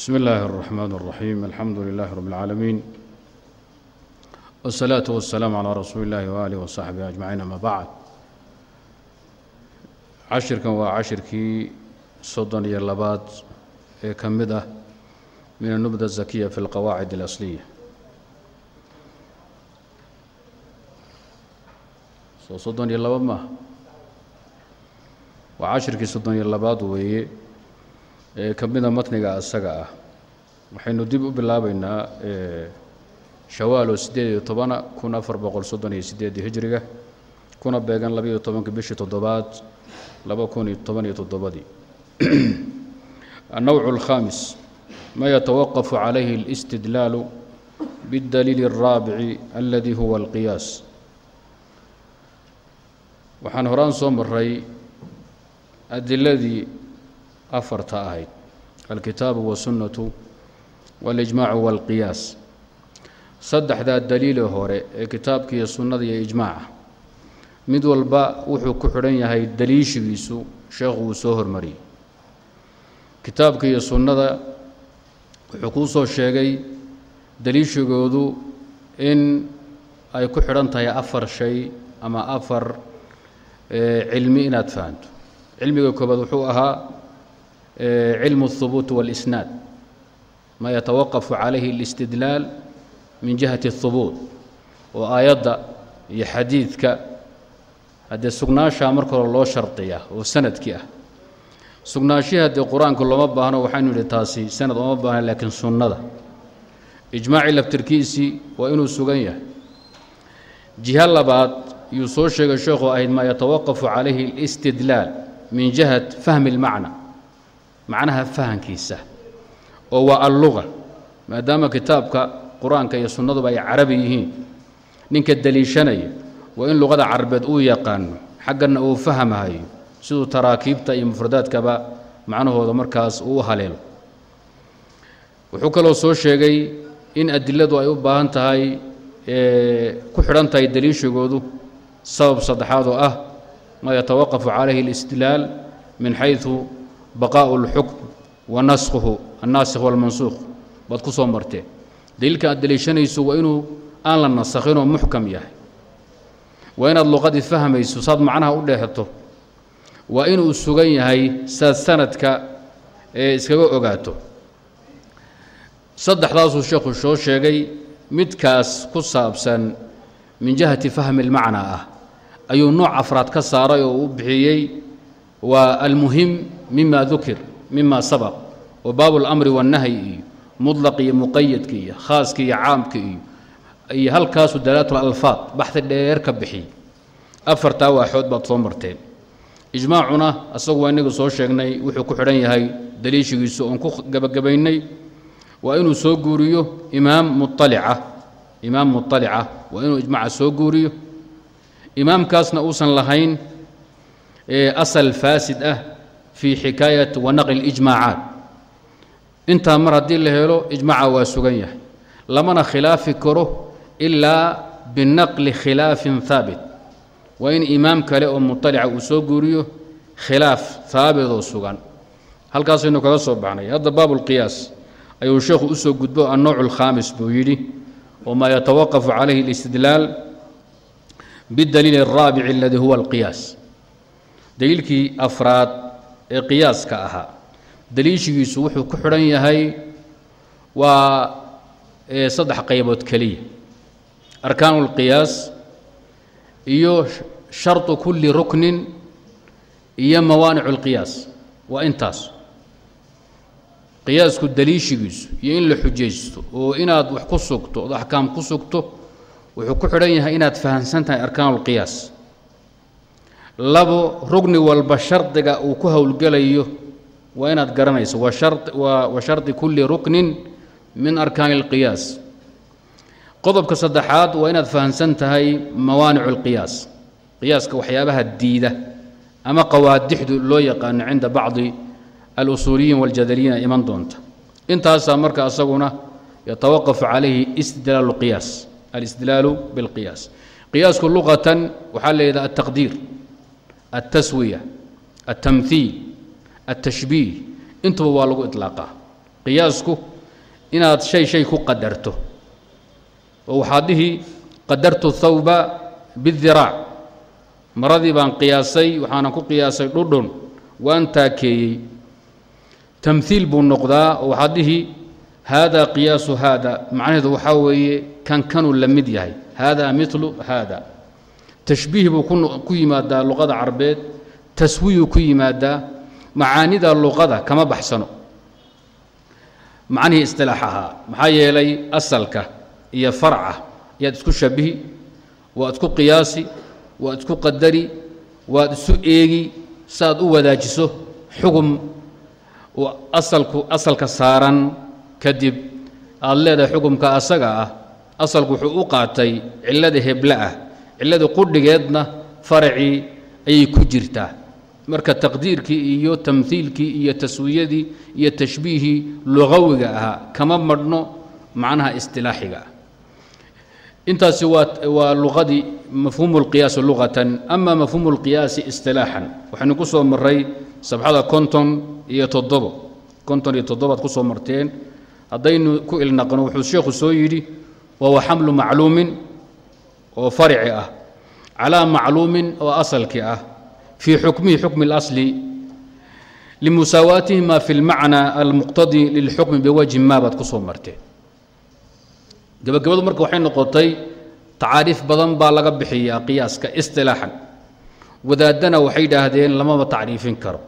بسم الله الرحمن الرحيم الحمد لله رب العالمين والصلاة والسلام على رسول الله وآله وصحبه أجمعين أما بعد cashirkan waa cashirkii soddon iyo labaad ee ka mid ah min النubda الزakiya fi اlqawaacid الأصliya soo soddon iyo laba maaha waa cashirkii soddon iyo labaad weeye ee ka mida matniga asaga ah waxaynu dib u bilaabaynaa shawaalo siddeed iyo tobana kun afar boqol soddon iyo sideedii hijriga kuna beegan labiiyo tobanka bishii toddobaad laba kun iyo toban iyo toddobadii النوع الخامس ما يتوقف عليه الاستدلال بالدليل الرابع الذي هو القياس waxaan horaan soo maray adiladii afarta ahayd. Alkitaabu wasunnatu walijmaacu walqiyaas saddexdaa daliile hore ee kitaabkiiyo sunnada iyo ijmaaca mid walba wuxuu ku xidhan yahay daliishigiisu sheekhu uu soo hormariyey kitaabka iyo sunnada wuxuu kuu soo sheegay daliishigoodu in ay ku xidhan tahay afar shay ama afar eh, cilmi inaad fahanto. Cilmiga koobaad wuxuu ahaa cilmu الhubuut wاlisnaad ma yatawaqafu calayhi اlistidlaal min jihati الhubuut oo aayadda iyo xadiidka haddee sugnaashaa marka hore loo shardiyaa oo sanadkii ah sugnaashihii haddee qur-aanka looma baahno waxaynu idhi taasi sanad ooma baahna laakiin sunnada ijmaacii laftirkiisii waa inuu sugan yahay jiho labaad yuu soo sheegay sheekhu ahayd maa yatawaqafu calayhi alistidlaal min jihat fahmi اlmacna macnaha fahankiisa oo waa alluga maadaama kitaabka qur'aanka iyo sunnaduba ay carabi yihiin. Ninka deliishanaya waa in luqada carabeed uu yaqaano xaggana uu fahmhayo siduu taraakiibta iyo mufradaadkaba macnahooda markaas uu u haleelo. Wuxuu kaloo soo sheegay in adiladu ay u baahan tahay ku xidhan tahay deliishigoodu sabab saddexaad oo ah maa yatawaqafu calayhi alistidlaal min xayثu baqaa'u اlxukm wa naskhuhu annaasikh wاlmansuukh baad ku soo marteen daliilka aad deliishanayso waa inuu aan la nasakhinoo muxkam yahay waa inaad luqadii fahmayso saad macnaha u dheehto waa inuu sugan yahay saad sanadka ee iskaga ogaato saddexdaasuu sheekhu soo sheegay midkaas ku saabsan min jihati fahmi اlmacnaa ah ayuu nooc afraad ka saaray oo u bixiyey waa almuhim mima dukir mima sabaq oo baabu اlamri waالnahyi iyo mudlaq iyo muqayadka iyo khaaska iyo caamka iyo iyo halkaasu dalaatul alfaad baxdi dheer ka bixiy afartaa waaxood baad soo marteen ijmaacuna asagu waa inaga soo sheegnay wuxuu ku xidhan yahay daliishigiisu oon ku gabagabaynay waa inuu soo guuriyo imaam mualica imaam muطalica waa inuu ijmaaca soo guuriyo imaamkaasna uusan lahayn asal faasid ah fii xikaayat wa naqli اlijmaacaat intaa mar haddii la helo ijmaaca waa sugan yahay lamana khilaafi karo ilaa binaqli khilaafin haabit waa in imaam kale oo muطalica uu soo guuriyo khilaaf haabitoo sugan halkaasaynu kaga soo baxnay hadda baab اlqiyaas ayuu sheekhu u soo gudbo annowc اlkhaamis buu yidhi wmaa yatawaqafu calayhi اlistidlaal bاdaliil الraabic اladii huwa اlqiyaas daliilkii afraad ee qiyaaska ahaa daliishigiisu wuxuu ku xidhan yahay waa saddex qaybood keliya arkaan اlqiyaas iyo sharطu kuli ruknin iyo mawaanic اlqiyaas waa intaas qiyaasku daliishigiisu iyo in la xujaysto oo inaad wax ku sugto ood axkaam ku sugto wuxuu ku xidhan yahay inaad fahamsan tahay arkaan اlqiyaas labo rugni walba shardiga uu ku howlgelayo waa inaad garanayso wa shardi kuli ruknin min arkaani اlqiyaas qodobka saddexaad waa inaad fahamsan tahay mawaanic اlqiyaas qiyaaska waxyaabaha diida ama qawaadixdu loo yaqaano cinda bacdi alusuuliyiin waاljadaliyiin ay iman doonta intaasaa marka asaguna yatawaqafu calayhi istidlaalu qiyaas alistidlaalu biاlqiyaas qiyaasku luqatan waxaa la yidhaha altaqdiir altaswiya altamhiil altashbiih intuba waa lagu iطlaaqaa qiyaasku inaad shay shay ku qadarto oo waxaad dhihi qadartu thawba bidiraac maradii baan qiyaasay waxaanan ku qiyaasay dhudhun waan taakeeyey tamhiil buu noqdaa oo waxaad dhihi haadaa qiyaasu haada macnaheedu waxaa weeye kan kanuu la mid yahay haadaa milu haada tashbiih buu ku yimaadaa luqada carbeed taswiyuu ku yimaadaa macaanida luqada kama baxsano. Macnihii istilaax ahaa maxaa yeelay asalka iyo farca ayaad isku shabihi waad isku qiyaasi waad isku qadari waad isu eegi saaad u wadaajiso xugum asalku asalka saaran kadib aad leedahay xugumka asaga ah asalku wuxuu u qaatay cillada heble ah cillada qudhigeedna faracii ayay ku jirtaa. Marka taqdiirkii iyo tamhiilkii iyo taswiyadii iyo tashbiihii lugawiga ahaa kama madhno macnaha istilaaxiga. Ah intaasi waa waa luqadii mafhuumu اlqiyaasi lugatan ama mafhuumu اlqiyaasi istilaaxan. Waxaynu ku soo maray sabxada konton iyo toddobo. Konton iyo toddobaad ku soo marteen. Haddaynu ku ilnaqno wuxuu sheekhu soo yidhi wahuwa xamlu macluumin oo farici ah calaa macluumin oo asalkii ah fii xukmihi xukmi اlasli limusaawaatihima fi اlmacnaa almuqtadi lilxukmi biwajhi ma baad ku soo marteen gebagabadu marka waxay noqotay tacaariif badan baa laga bixiyaa qiyaaska istilaaxan. Wadaaddana waxay idhaahdeen lamaba tacriifin karo.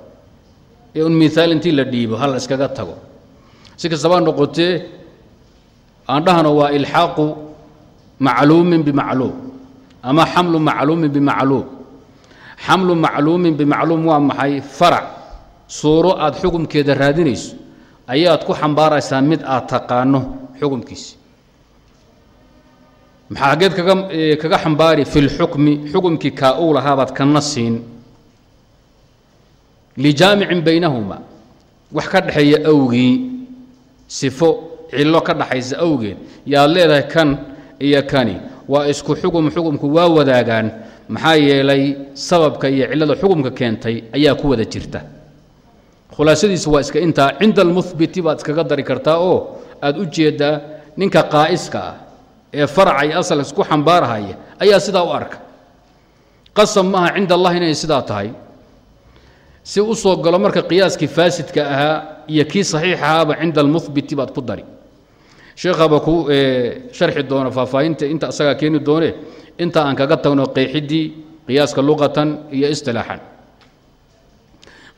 Ee un miaal intii la dhiibo hal iskaga tago. Si kastabaa noqotee aan dhahno waa ilxaaqu macluumin bimacluum ama xamlu macluumin bimacluum xamlu macluumin bimacluum waa maxay farac suuro aad xukumkeeda raadinayso ayaad ku xambaaraysaa mid aad taqaano xukumkiisi maxaa xaggeed kaga kaga xambaari fi lxukmi xukumkii kaa uu lahaabaad kana siin lijaamicin baynahuma wax ka dhexeeya awgii sifo cillo ka dhaxaysa awgeed yaad leedahay kan iyo kani. Waa isku xugum xukumku waa wadaagaan maxaa yeelay sababka iyo cillada xukumka keentay ayaa ku wada jirta. Khulaasadiisu waa iska intaa cinda almuhbiti baad iskaga dari kartaa oo aad u jeeddaa ninka qaa'iska ah ee faraca iyo asal isku xambaarahaya ayaa sidaa u arka. Qasab maaha cinda allah inay sidaa tahay. Si u soo galo marka qiyaaskii faasidka ahaa iyo kii saxiix ahaaba cinda almuhbiti baad ku dari sheekhaaba ku sharxi doona faahfaahinta inta asagaa keeni doone inta aan kaga tagno qeexidii qiyaaska luqatan iyo istilaaxan.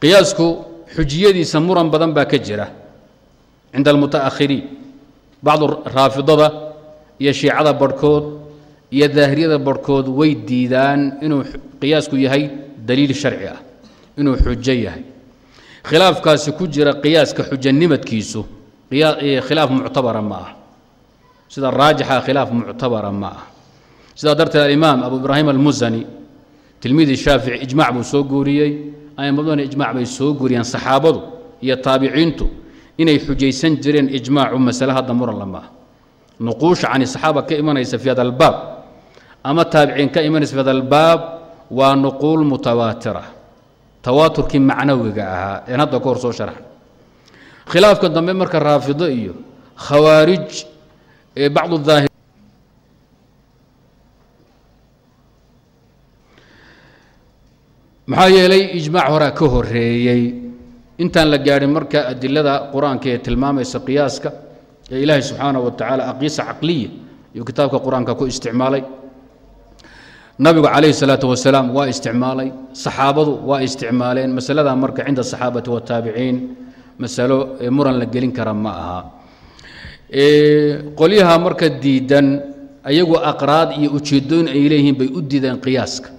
Qiyaasku xujiyadiisa muran badan baa ka jira cinda almuta'akhiriin bacdu raafidada iyo shiicada barhkood iyo daahiriyada barhkood way diidaan inuu qiyaasku yahay daliil sharci ah inuu xujo yahay. Khilaafkaasi ku jira qiyaaska xujanimadkiisu khilaaf muctabara ma. Ah sida raajixa khilaaf muctabara ma. Ah sidaa darteed alimaam abu ibraahim almusani tilmiidi shaafici ijmac buu soo guuriyey. Aimaduna ijmac bay soo guuriyeen saxaabadu iyo taabiciintu inay xujaysan jireen ijmaacu masale hadda muran lama. Ah nuquusha cani saxaaba ka imanaysa fi hada ama taabiciin ka imanaysa fi hada waa nuquul mutawaatira tawaaturkii macnawiga ahaa een hadda ka hor soo sharxan khilaafka dambe marka raafido iyo khawaarij ee bacdu daahir. Maxaa yeelay ijmaac horaa ka horeeyey intaan la gaadhin marka adilada qur'aanka ee tilmaamaysa qiyaaska ee ilaahay subxaana wa tacaala aqiisa caqliya iyo kitaabka qur'aanka ku isticmaalay. Nabigu calayhi salaatu wasalaam waa isticmaalay saxaabadu waa isticmaaleen masaladaa marka cinda asaxaabati wataabiciin masalo muran la gelin kara ma aha. Qolyaha marka diidan ayagu aqraad iyo ujeedooyin ay leeyihiin bay u diideen qiyaaska.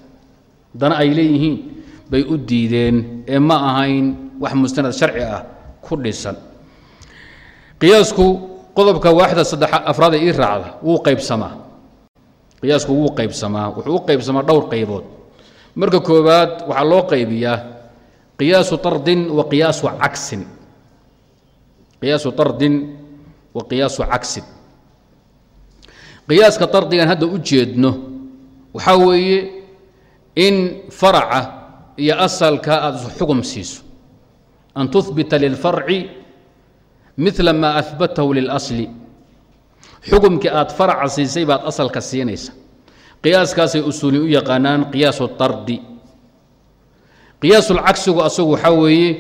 Dana ay leeyihiin bay u diideen ee ma ahayn wax mustanad sharci ah ku dhisan. Qiyaasku qodobka waaxda saddex afraada ii raacda wuu qaybsamaa. Qiyaasku wuu qaybsamaa wuxuu u qaybsamaa dhowr qaybood. Marka koowaad waxaa loo qaybiyaa qiyaasu tardin wa qiyaasu cagsin qiyaasu tardin wa qiyaasu cagsin qiyaaska tardigan hadda u jeedno waxaa weeye in faraca iyo asalka aada isu xugum siiso. An tuhbita lilfarci mila maa ahbatahu lilasli xukumkii aad faraca siisay baad asalka siinaysa. Qiyaaskaasay usuuli u yaqaanaan qiyaasu tardi. Qiyaasulcagsigu asagu waxaa weeye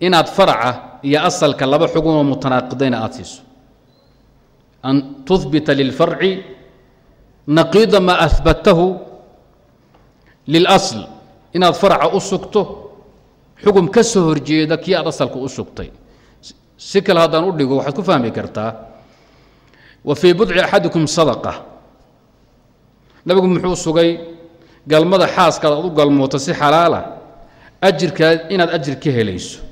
inaad faraca iyo asalka laba xugunoo mutanaaqidayna aad siiso. An tuhbita lilfarci naqiida maa ahbatahu lilasl inaad faraca u sugto xugum ka soo horjeeda kii aad asalka u sugtay. Si kale haddaan u dhigo waxaad ku fahmi kartaa wa fii budci axadikum sadaqa. Nabigu muxuu sugay galmada xaaskaad aad u galmooto si xalaala ajirkaad inaad ajir ka helayso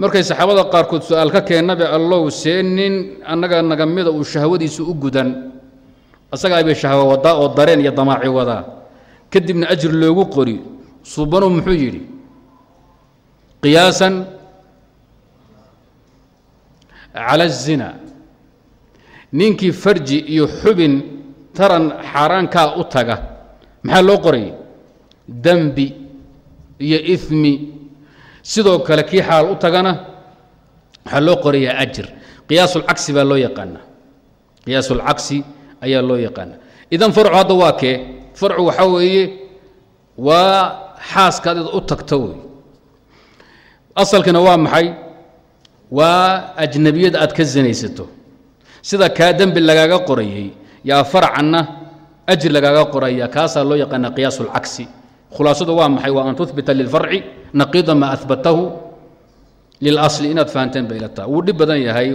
markay saxaabada qaarkood su'aal ka keen nabi allow see nin annaga naga mida uu shahwadiisu u gudan. Asagaabay shahwo wadaa oo dareen iyo damaaci wadaa. Kadibna ajir loogu qori. Suubanu muxuu yidhi qiyaasan cala الzina ninkii farji iyo xubin taran xaaraankaa u taga. Maxaa loo qorayay? Dembi iyo imi sidoo kale kii xaal u tagana waxaa loo qorayaa ajir. Qiyaasulcagsi baa loo yaqaanaa qiyaasulcagsi ayaa loo yaqaanaa idan farcu hadda waa kee? Farcu waxaa weeye waa xaaskaad id u tagta wey asalkina waa maxay? Waa ajnabiyada aad ka sinaysato sida kaa dembi lagaaga qorayay yaa farcanna ajir lagaaga qoraya kaasaa loo yaqaana qiyaas اlcagsi khulaasadu waa maxay? Waa an tuhbita lilfarci naqiida maa ahbatahu lilasli inaad fahanteen bay ila taha wuu dhib badan yahay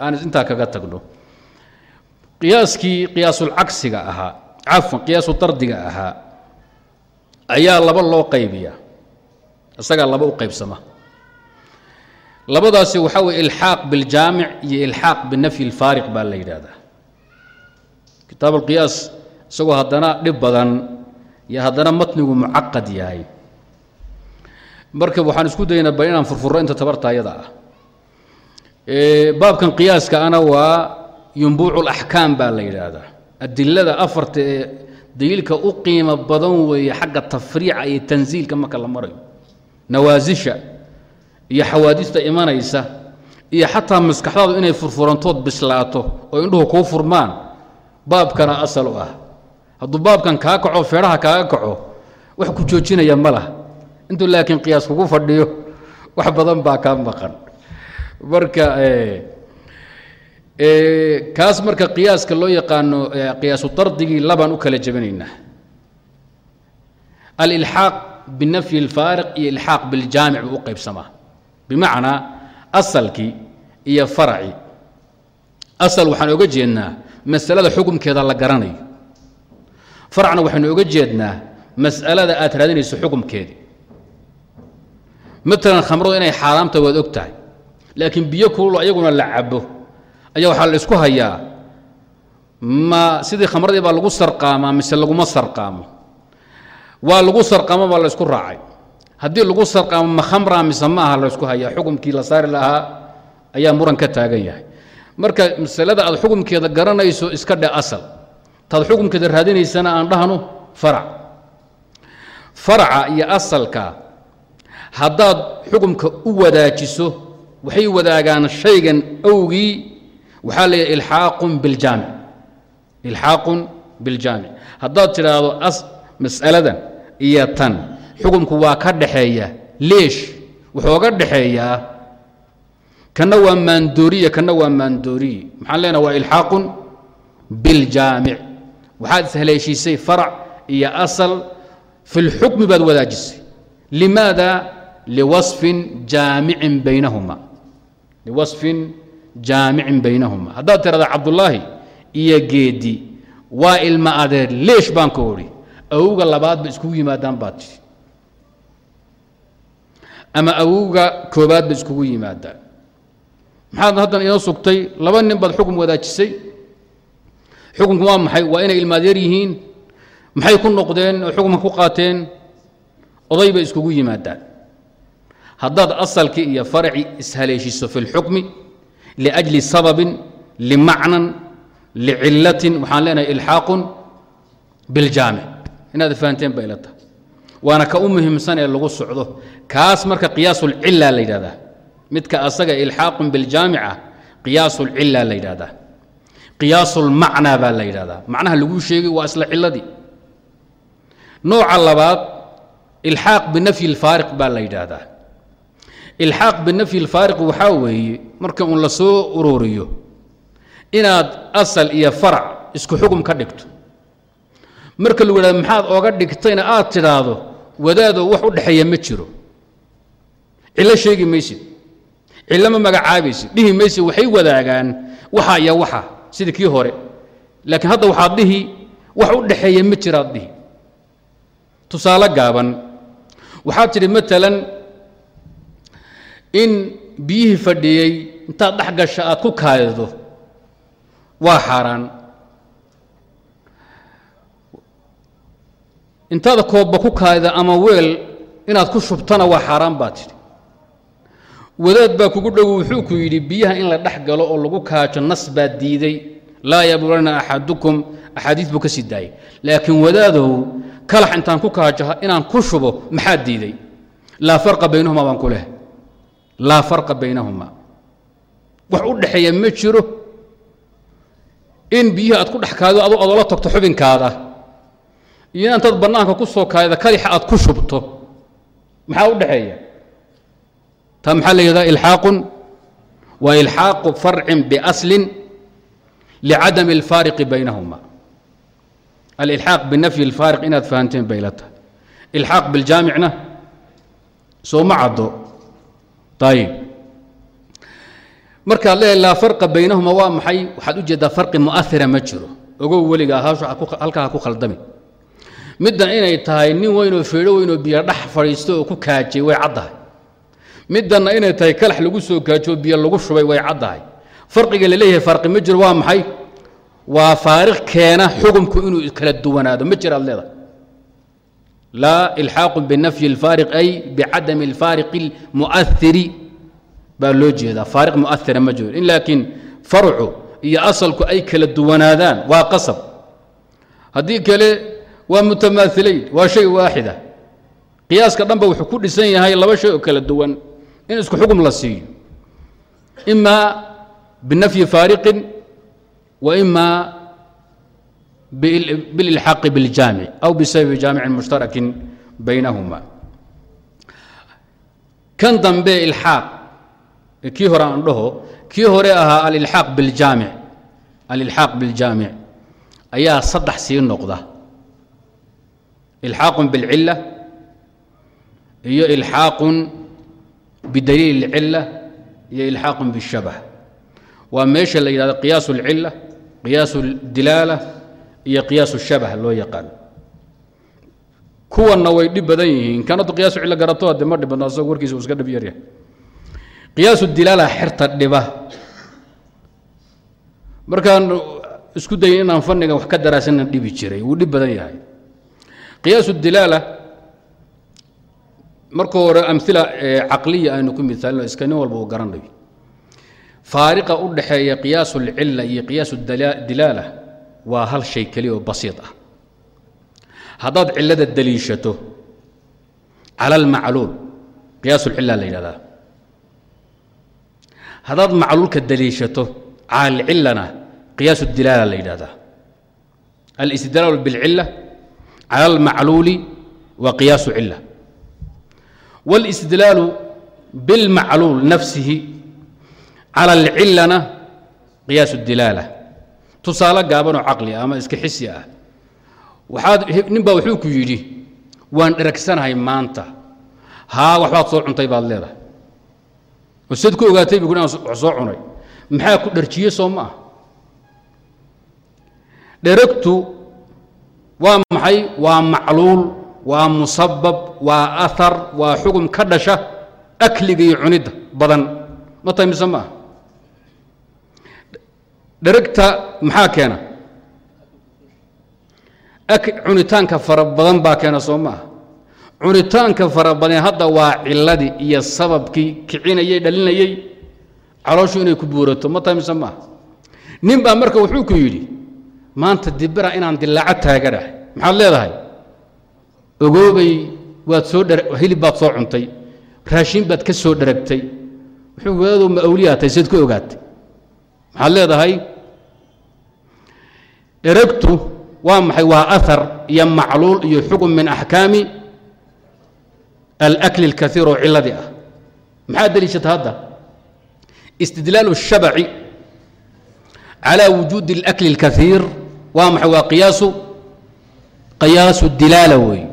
aan intaa kaga tagno. Qiyaaskii qiyaasulcagsiga ahaa cafwan qiyaasu dardiga ahaa ayaa laba loo qaybiya isagaa laba u qaybsama. Labadaasi waxaa weye ilxaaq biljaamic iyo ilxaaq binafyi اlfaariq baa la yidhaahdaa. Kitaab alqiyaas isagoo haddana dhib badan iyo haddana matnigu mucaqad yahay marka waxaan isku daynaa inaan furfurro inta tabarta ayada ah. Baabkan qiyaaska ana waa yumbuucu laxkaam baa la yidhaahdaa. Adilada afarta ee daliilka u qiimo badan weeye xagga tafriica iyo tansiilka marka la marayo. Nawaasisha iyo xawaadista imanaysa iyo xataa maskaxdaadu inay furfurantood bislaato oo indhuhu kuu furmaan baabkana asal u ah. Hadduu baabkan kaa kaco feedhaha kaaga kaco wax ku joojinaya ma lah intuu laakiin qiyaas kugu fadhiyo wax badan baa kaa maqan. Marka kaas marka qiyaaska loo yaqaano qiyaasu dardigii labaan u kala jebinaynaa. Alilxaaq binafyi اlfaariq iyo ilxaaq biljaamic buu u qaybsamaa. Bimacnaa asalkii iyo faraci. Asal waxaan oga jeednaa masalada xukumkeeda la garanayo. Faracna waxaynu oga jeednaa mas'alada aad raadinayso xukumkeedii maalan khamradu inay xaaraamta waad og tahay laakiin biyo kululo ayaguna la cabo ayaa waxaa la isku hayaa. Ma sidii khamradii baa lagu sarqaamaa mise laguma sarqaamo? Waa lagu sarqaamo baa la ysku raacay. Haddii lagu sarqaamo ma khamraa mise ma aha la ysku hayaa? Xukumkii la saari lahaa ayaa muran ka taagan yahay. Marka masalada aad xukumkeeda garanayso iska dhe asal. Taad xukumkeeda raadinaysana aan dhahno farac. Faraca iyo asalka haddaad xukumka u wadaajiso waxay wadaagaan shaygan awgii waxaa la yidhaha ilxaaqun biljaamic ilxaaqun biljaamic haddaad tidhaahdo as mas'aladan iyo tan xukumku waa ka dhaxeeya leesh wuxooga dhaxeeyaa kana waa maandooriye kana waa maandooriye maxaan leenaha waa ilxaaqun biljaamic waxaad ishaleeshiisay farac iyo asal fi lxukmi baad wadaajisay. Limaada liwasfin jaamicin baynahuma liwasfin jaamicin baynahuma haddaad tirahda cabdullaahi iyo geedi waa ilma adeer leesh baan ka odhi awowga labaadba iskugu yimaadaan baad tidhi ama awowga koobaad ba iskugu yimaadaan maxaad haddan inoo sugtay laba nin baad xukum wadaajisay xukumku waa maxay waa inay ilmaadeer yihiin maxay ku noqdeen oo xukumka ku qaateen oday bay iskugu yimaadaan haddaad asalkii iyo faracii ishaleeshiso fi اlxukmi liأjli sababin limacnan licilatin waxaan leenahay ilxaaqun biljaamic inaad fahanteen bay ila tahay. Waana ka u muhiimsan ee lagu socdo. Kaas marka qiyaasulcila la yidhahdaa midka asaga ilxaaqun biljaamica qiyaasulcila la yidhahdaa qiyaasulmacnaa baa la yidhahdaa macnaha laguu sheegay waa isla ciladii nooca labaad ilxaaq binafyi lfaariq baa la yidhaahdaa ilxaaq binafyi lfaariq waxaa weeye marka uun la soo ururiyo inaad asal iyo farac isku xugum ka dhigto. Marka lagu yidhahdo maxaad ooga dhigtayna aad tidhaahdo wadaadoo wax u dhexeeya ma jiro. Cillo sheegi maysid cillo ma magacaabaysid dhihi maysid waxay wadaagaan waxa iyo waxa sida kii hore. Laakiin hadda waxaad dhihi wax u dhexeeya ma jiraad dhihi. Tusaale gaaban waxaad tidhi maalan in biyihii fadhiyey intaad dhex gasha aad ku kaaydo waa xaaraan. Intaada koobba ku kaayda ama weel inaad ku shubtana waa xaaraan baa tidhi. Wadaad baa kugu dhow wuxuu ku yidhi biyaha in la dhex galo oo lagu kaajo nas baa diiday. Laa yablulana axadukum. Axaadiis buu ka sii daayay laakiin wadaadow kalax intaan ku kaajo inaan ku shubo maxaa diiday? Laa farqa baynahuma baan ku leh laa farqa baynahuma. Wax u dhexeeya ma jiro. In biyihii aad ku dhex kaado adu adoola tagto xubinkaada. Iyo intaad bannaanka ku soo kaayda kalixa aad ku shubto. Maxaa u dhexeeya? Taa maxaa la yidhahdaa? Ilxaaqun. Waa ilxaaqu farcin biaslin licadami alfaariqi baynahuma. Alilxaaq binafyi alfaariq inaad fahanteen bay la tahay. Ilxaaq biljaamicna soo ma caddo ayib markaad leedahay laa farqa baynahuma waa maxay waxaad u jeeddaa farqi mu'ahira ma jiro ogow haashu halkaa ha ku khaldami middan inay tahay nin weynoo feedho weynoo biyo dhex fadhiisto oo ku kaajay way caddahay middanna inay tahay kalax lagu soo kaajoo biyo lagu shubay way caddahay farqiga la farqi ma jiro waa maxay waa faariq keena xugumku inuu kala duwanaado ma jiraad leedahay laa ilxaaqu binafyi اlfaariq ay bicadami اlfaariqi اlmu'ahiri baa loo jeedaa faariq mu'ahira ma jiro in laakiin farcu iyo asalku ay kala duwanaadaan waa qasab haddii kale waa mutamaahilayn waa shay waaxida qiyaaska dhanba wuxuu ku dhisan yahay laba shay oo kala duwan in isku xugum la siiyo ima binafyi faariqin wa ima bililxaaqi biljaamic aw bisababi jaamicin mushtarakin baynahuma kan dambe ilxaaq kii hore aan dhaho kii hore ahaa alilxaaq biljaamic alilxaaq biljaamic ayaa saddex sii noqda ilxaaqun bilcila iyo ilxaaqun bidaliil اlcila iyo ilxaaqun biاshabh waa meesha la yidhahdo qiyaas اlcila qiyaas اdilaala iyo qiyaas shabah loo yaqaan. Kuwanna way dhib badan yihiin. Kanadu qiyaasu cillo garato hadee ma dhib badna warkiisa uu iska dhib yaryahay. Qiyaasu dilaala xerta dhiba. Markaan isku dayin inaan fannigan wax ka daraasanna dhibi jiray. Wuu dhib badan yahay. Qiyaasu dilaala marka hore amila caqliya aynu ku miaalino iska nin walba uu garanayo. Faariqa u dhaxeeya qiyaasu اlcila iyo qiyaasu dilaala waa hal shay keliya oo basiid ah haddaad cilada daliishato cala almacluul qiyaas اlcila la yidhahdaa haddaad macluulka daliishato cala alcilana qiyaas اdilaala la yidhahdaa alistidlaalu biاlcila cala almacluuli waa qiyaasu cila wاlistidlaalu biاlmacluul nafsihi cala alcilana qiyaas اdilaala tusaale gaabanoo caqli ah ama iska xisi ah. Waxaad nin baa wuxuu ku yidhi waan dheragsanahay maanta. Haa waxbaad soo cuntay baad leedahay. Oo siad ku ogaatay bu wax soo cunay. Maxaa ku dharjiye soo ma ah? Dheragtu waa maxay? Waa macluul waa musabab waa ahar waa xugum ka dhasha akliga iyo cunidda badan. Ma tahay mise ma ah dheragta maxaa keena? Cunitaanka fara badan baa keena soo ma ah cunitaanka fara badan hadda waa ciladii iyo sababkii kicinayey dhalinayey calooshu inay ku buurato ma tahay mise ma ah nin baa marka wuxuu ku yidhi maanta dibira inaan dilaaco taagadhah maxaad leedahay? Ogoobay waad soo hilib baad soo cuntay raashin baad ka soo dheragtay wuxuu wadaadu ma awliyaa tahay seed ku ogaatay. Maxaad leedahay eragtu waa maxay waa ahar iyo macluul iyo xukun min axkaami alakli اlkaiir oo ciladii ah maxaad deliishata hadda istidlaal الshabaci calى wujuudi اlakli اlkaiir waa maxay waa qiyaasu qiyaasu dilaala wey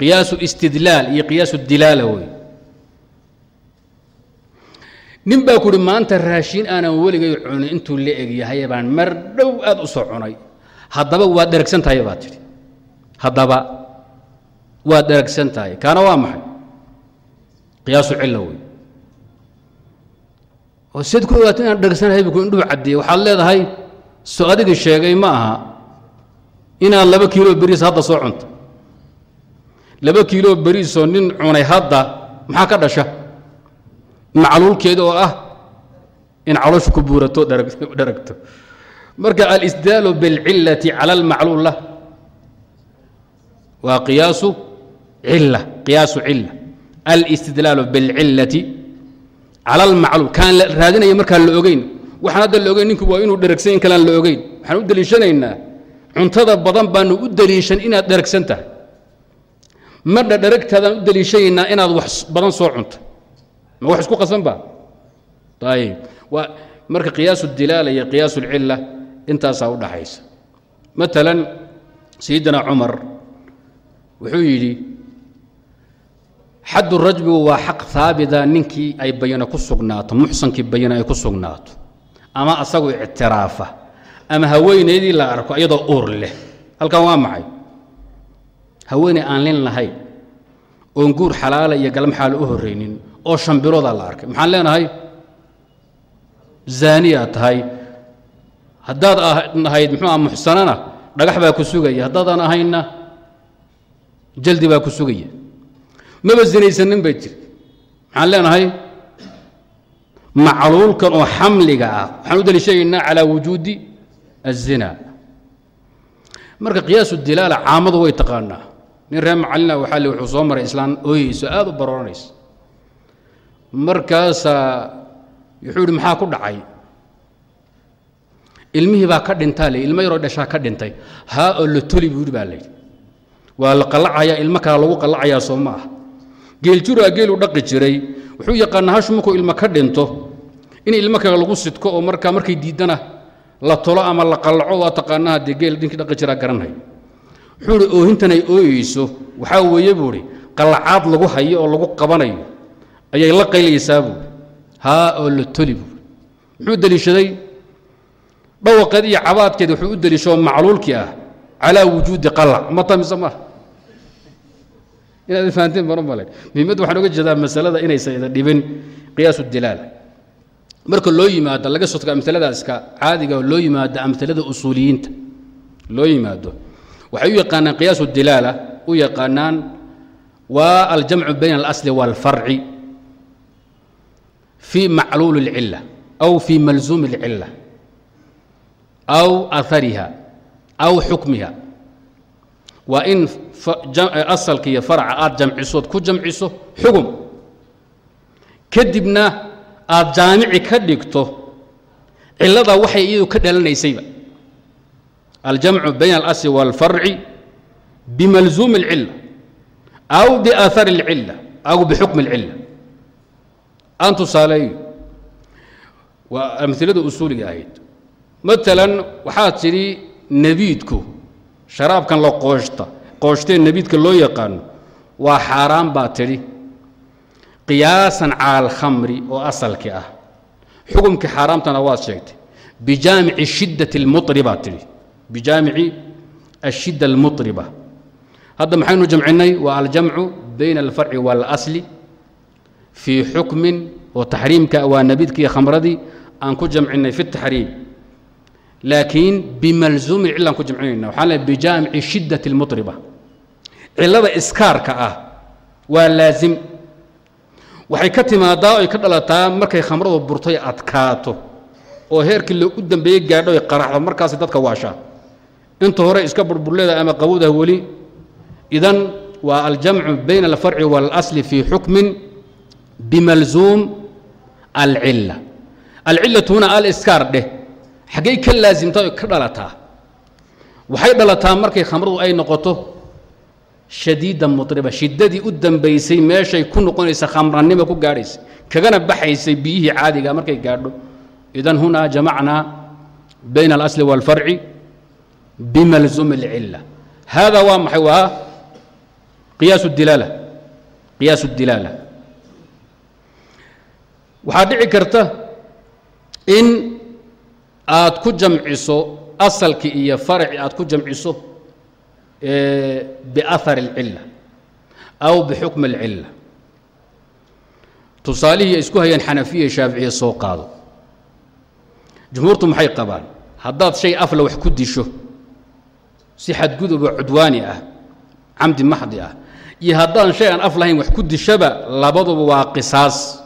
qiyaasu istidlaal iyo qiyaasu dilaala wey nin baa ku uhi maanta raashiin aanan weligay cunin intuu la eg yahay baan mar dhow aad u soo cunay. Haddaba waad dheragsan tahay baad tidhi. Haddaba waad dheragsan tahay. Kaana waa maxay? Qiyaasu cilla wey oo seed ku ogaata inaan dhegagsanahay bu ku indhuhu caddeeye waxaad leedahay so adigii sheegay ma aha inaad laba kiilo beriis hadda soo cunto. Laba kiilo beriisoo nin cunay hadda maxaa ka dhasha macluulkeeda oo ah in calooshu ku buurato dharagto. Marka alsdaalu biاlcilati cala almacluula waa qiyaasu cila qiyaasu cila alistidlaalu biاlcilati cala almacluul kaan la raadinaya markaan la ogeyn. Waxaan hadda la ogeyn ninku waa inuu dheragsan in kalaan la ogeyn. Waxaan u deliishanaynaa cuntada badan baanu u deliishan inaad dheragsan tahay. Madha dheragtaadaan u deliishanaynaa inaad wax badan soo cunto ma wax isku qasan ba? Ayib waa marka qiyaasu dilaala iyo qiyaasu اlcila intaasaa u dhaxaysa. Maalan sayidina cumar wuxuu yidhi xaddu rajmigu waa xaq haabita ninkii ay bayano ku sugnaato muxsankii bayano ay ku sugnaato. Ama asagu ictiraafa ama haweenaydii la arko iyadoo uur leh. Halkan waa maxay? Haweeney aan lin lahayn oon guur xalaala iyo galmaxaala u horraynin oo shan biloodaa la arkay. Maxaan leenahay zaaniyaa tahay. Haddaad ahayd muxuuah muxsanana dhagax baa ku sugaya. Haddaadan ahaynna jaldi baa ku sugaya. Maba zinaysanin bay jiri. Maxaan leenahay macluulkan oo xamliga ah waxaan u daliishanaynaa calaa wujuudi الzina marka qiyaasu dilaala caamadu way taqaanaa. Nin reer macalina waxaa li wuxuu soo maray islaan ooyeyso aad u barooranaysa markaasaa wuxuu yidhi maxaa ku dhacay? Ilmihii baa ka dhintaa le ilmo yaroo dhashaa ka dhintay. Haa oo la toli buu yidhi baa layidhi waa la qallacayaa ilmo kala lagu qallacayaa soo ma ah geeljuraa geelu dhaqi jiray. Wuxuu yaqaanaa hashu markuu ilmo ka dhinto? In ilmo kale lagu sidko oo markaa markay diiddana la tolo ama la qallaco waa taqaanaa dee geel ninkii dhaqi jiraa garanhay. Wuxuu idhi oohintan ay ooyeyso. Waxaa weeye buu idhi qallacaad lagu hayo oo lagu qabanayo ayay la qaylaysaa buui haa oo la toli buui muxuu deliishaday dhawaqeed iyo cabaadkeed wuxuu u deliishao macluulkii ah calaa wujuudi qalac ma tamise maaha inaad fahanteen baan u waxaan oga jeedaa masalada inaysan ida dhibin qiyaasu dilaala marka loo yimaado laga sodka amiladaska caadiga loo yimaado amilada usuuliyiinta loo yimaado waxay u yaqaanaan qiyaasu dilaala u yaqaanaan waa aljamcu bayna alasli wاlfarci في macluul الcilة أو في malزuم الcilة أو aharha أو xukmiha waa in asalka iyo farca aad jamcisood ku jamciso xugum kadibna aad jaamici ka dhigto cilada waxay iyadu ka dhalanaysayba aljamcu bayna اlasl wاlfarci bimalزuم الcilة أw بآثar الcilة أw bxukm الcilة aan tusaaleeyo waa amilada usuuliga ahayd. Maalan waxaad tidhi nebiidku sharaabkan la qooshta qooshtee nebiidka loo yaqaano waa xaaraan baa tidhi. Qiyaasan cala oo asalkii ah. Xukumkii xaaraamtana waad sheegtay. Bijaamici shiddati almuطribaad tidhi. Bijaamici ashidda almuطriba hadda maxaynu jamcinnay waa aljamcu bayna alfarci waalasli fii xukmin oo taxriimka waa nabidkii khamradii aan ku jamcinay fi taxriim. Laakiin bimalzuumi cilaan ku jamcinayna waxaan leeay bijaamici shiddati اlmuطriba cilada iskaarka ah waa laazim. Waxay ka timaadaa oy ka dhalataa markay khamradu burtay adkaato oo heerkii loogu dambeeyey gaadho ay qaraxdo markaasi dadka waashaa. Inta hore iska burburleeda ama qawowdah weli. Idan waa aljamcu bayna alfarci waalasli fii xukmin bimalzuum alcilla alcillatu huna aliskaar dheh xaggay ka laasimtaa oy ka dhalataa waxay dhalataa markay khamradu ay noqoto shadiida muطriba shiddadii u dambaysay meeshay ku noqonaysa khamranima ku gaadhaysay kagana baxaysay biyihii caadiga markay gaadho idan hunaa jamacnaa bayna alasli wاlfarci bimalzumi اlcilla hada waa maxay waa qiyaas dilaala qiyaas اdilaala waxaa dhici karta in aad ku jamciso asalki iyo farci aad ku jamciso biahar اlcilla aw bixukmi اlcilla tusaalihii isku hayaan xanafiya shaaficiya soo qaado. Jumhuurtu maxay qabaan? Haddaad shay afla wax ku disho si xadguduba cudwaani ah camdi maxdi ah iyo haddaan shay aan af lahayn wax ku dishaba labaduba waa qisaas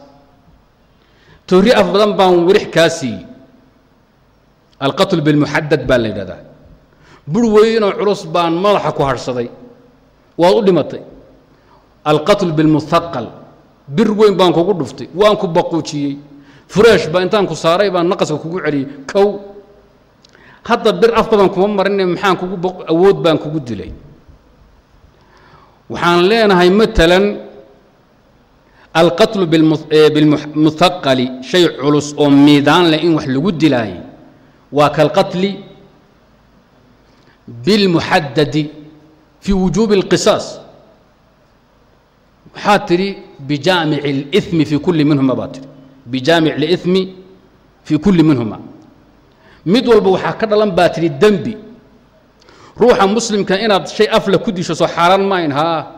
toori af badan baan wirix kaa siiyey alqatl bilmuxadad baa la yidhahdaa. Bur weynoo culus baan madaxa ku harhsaday waad u dhimatay. Alqatl bilmuhaqal bir weyn baan kugu dhuftay. Waan ku baquujiyey. Fureesh baa intaan ku saaray baan naqaska kugu celiyey. Kow. Hadda bir af badan kuma marine maxaan kugu awood baan kugu dilay. Waxaan leenahay maalan alqatlu bilmuhaqali shay culus oo miidaan leh in wax lagu dilaayay waa kalqatli bilmuxadadi fii wujuubi اlqisaas waxaad tidhi bijaamic اlإثmi fii kulli minhuma baad tidhi bijaamic اlإثmi fii kulli minhuma mid walba waxaa ka dhalan baa tidhi dembi ruuxa muslimka inaad shay afla ku disho soo xaaraan maayn haa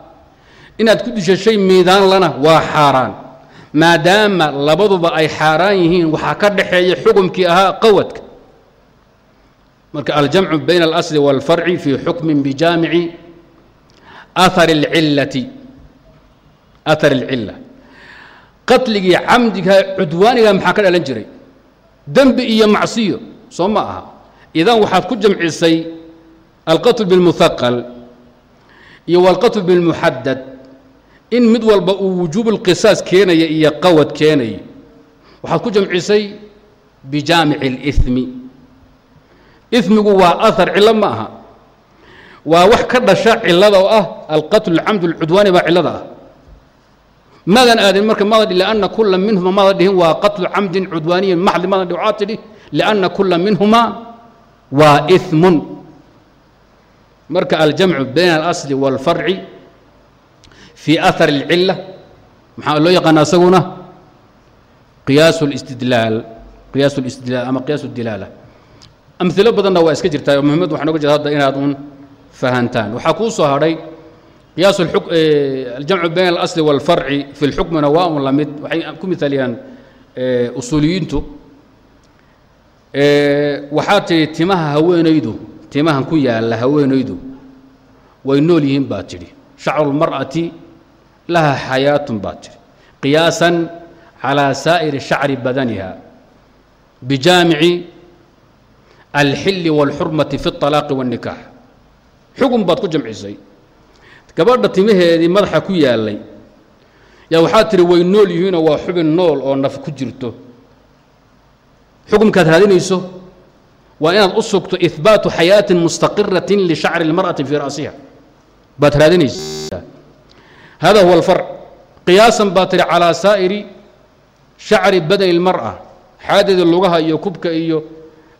inaad ku disho shay miidaan lana waa xaaraan maadaama labaduba ay xaaraan yihiin waxaa ka dhaxeeya xukumkii ahaa qawadka marka aljamcu bayna alasli wاlfarci fii xukmin bijaamici ahar اlcillati ahar اlcilla qatligii camdiga cudwaaniga maxaa ka dhalan jiray dembi iyo macsiyo soo ma aha idan waxaad ku jamcisay alqatl biاlmuhaqal iyo walqatl biاlmuxadad in mid walba uu wujuub اlqisaas keenaya iyo qawad keenaya waxaad ku jamcisay bijaamic اlإثmi imigu waa ahar cillo ma aha waa wax ka dhasha cilada oo ah alqatl camd اlcudwaani baa cilada ah maadan aadin marka maada لأna kula minhuma maada dhihin waa qatlu camdin cudwaaniyin maxdi maada dhi waxaad tidhi لأna kula minhuma waa إثmun marka aljamcu bayna اlasli wاlfarci fii ahar اlcila maxaa loo yaqaana isaguna qiyaas اlاstidlaal qiyaas اlاstidlaal ama qiyaas اdilaala amilo badanna waa iska jirtaa muhimad waxa noga jeeda hadda inaad un fahantaan waxaa kuu soo hadhay qiyaas aljamcu bayn alasli wاlfarci fi اlxukmina waa un la mid waxay ku maaliyaan usuuliyiintu waxaa tidhi timaha haweenaydu timahan ku yaalla haweenaydu way nool yihiin baa tidhi shacru اlmar'ati laha xayaatun baa tidhi qiyaasan calىa saa'iri shacri badaniha bijaamici alxilli wاlxurmati fi اطalaaqi wاnnikaax xugun baad ku jamcisay gabadha timaheedii madaxa ku yaallay yaa waxaad tihi way nool yihiinoo waa xubin nool oo naf ku jirto xukumkaad raadinayso waa inaad u sugto ihbaatu xayaatin mustaqiratin lishacri اlmar'ati fii ra'siha baad raadinaysaa hada huwa alfarc qiyaasan baad tihi calaa saa'iri shacri badani اlmar'a xaadeeda lugaha iyo kubka iyo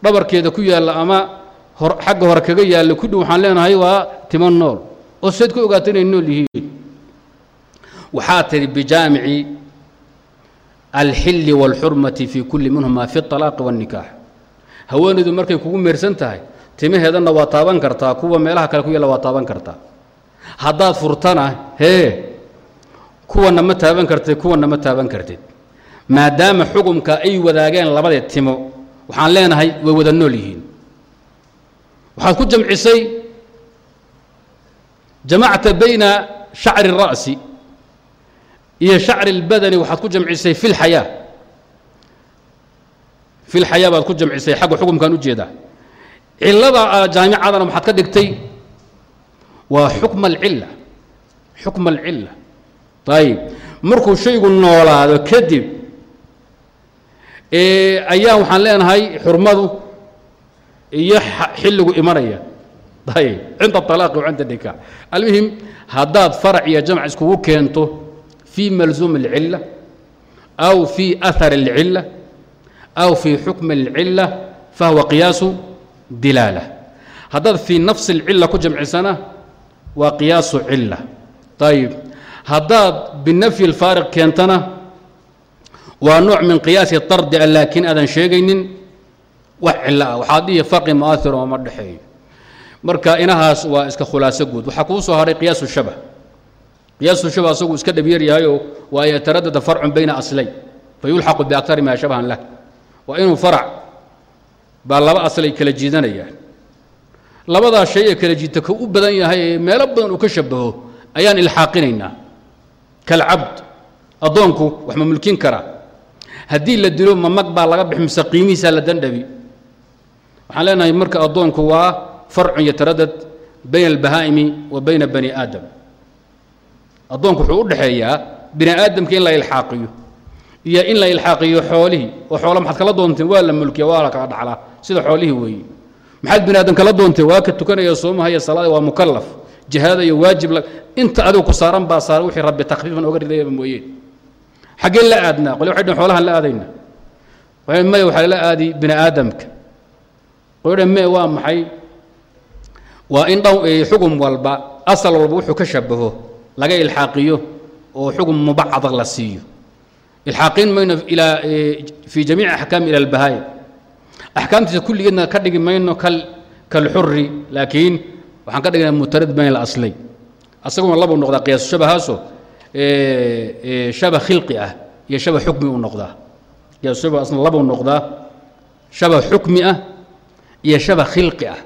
dhabarkeeda ku yaalla ama xagga hore kaga yaalla kudhi waxaan leenahay waa timo nool oo seed ku ogaata inay nool yihiin waxaa tidhi bijaamici alxilli wاlxurmati fii kulli minhuma fi اطalaaqi wاnnikaax haweenaydu markay kugu meersan tahay timaheedanna waa taaban kartaa kuwa meelaha kale ku yaalla waa taaban kartaa haddaad furtana hee kuwanna ma taaban kartid kuwanna ma taaban kartid maadaama xukumka ay wadaageen labadee timo waxaan leenahay way wada nool yihiin waxaad ku jamcisay jamacta bayna shacri الra'si iyo shacri اlbadani waxaad ku jamcisay fi اlxayaa fi lxayaa baad ku jamcisay xagga xukumkan ujeedaa cilada jaamicadana waxaad ka dhigtay waa xukma alcilla xukma alcilla ayib markuu shaygu noolaado kadib ayaan waxaan leenahay xurmadu iyo xilligu imanaya ayb cinda alaaqi wa cinda nikaax almuhim haddaad farac iyo jamc iskugu keento fii malzuum اlcila aw fii ahar اlcila aw fii xukmi اlcila fahuwa qiyaasu dilaala haddaad fii nafsi اlcila ku jamcisana waa qiyaasu cila ayib haddaad binafyi اlfaariq keentana waa nooc min qiyaasi tardi a laakiin aadan sheegaynin wax cilo ah. Waxaad dhihi faqi mu'air ooma dhexeeyo. Marka inahaas waa iska khulaaso guud. Waxaa kuu soo haray qiyaasu shabah. Qiyaasu shabah asagu iska dhabyar yahayoo waa yataradada farcun bayna aslay. Fayulxaqu biaktari maa shabahan lah. Waa inuu farac baa laba aslay kala jiidanayaan labadaa shay ee kala jiita ka u badan yahay ee meelo badan uu ka shabaho ayaan ilxaaqinaynaa kalcabd addoonku wax ma mulkin karaa haddii la dilo ma baa laga bixi mise qiimihiisaa la dandhabi waxaan leenahay marka addoonku waa farcun yataradad bayna albahaa'imi wa bayna bani aadam. Addoonku wuxuu u dhexeeyaa bini aadamka in la ilxaaqiyo iyo in la ilxaaqiyo xoolihii. Oo xoola maxaad kala doonteen waa la mulkiya waa la kala dhaxlaa sida xoolihii weeye. Maxaad bini aadam kala doonteen waa ka tukanaya soomahaya salaada waa mukallaf jihaada iyo waajib inta adigu ku saaran baa saaran wixii rabbi takfiifan oga ridayaba mooyeen. Xaggeen la aadnaa qole waxay dhn xoolahan la aadayna. Maya waxaa la aadi bini aadamka. Qole me waa maxay? Waa in dhow xugum walba asal walba wuxuu ka shabaho laga ilxaaqiyo oo xugum mubacada la siiyo. Ilxaaqin mayno ilaa fii jamiici axkaam ila albahaaya axkaamtiisa kulligeedna ka dhigi mayno kal kalxuri laakiin waxaan ka dhignaa mutaradid bayn alaslay. Asaguna labuu noqdaa qiyaasu shabahaaso shaba khilqi ah iyo shaba xukmi uu noqdaa. Qiyaasu shabah asna labuu noqdaa shaba xukmi ah iyo shaba khilqi ah.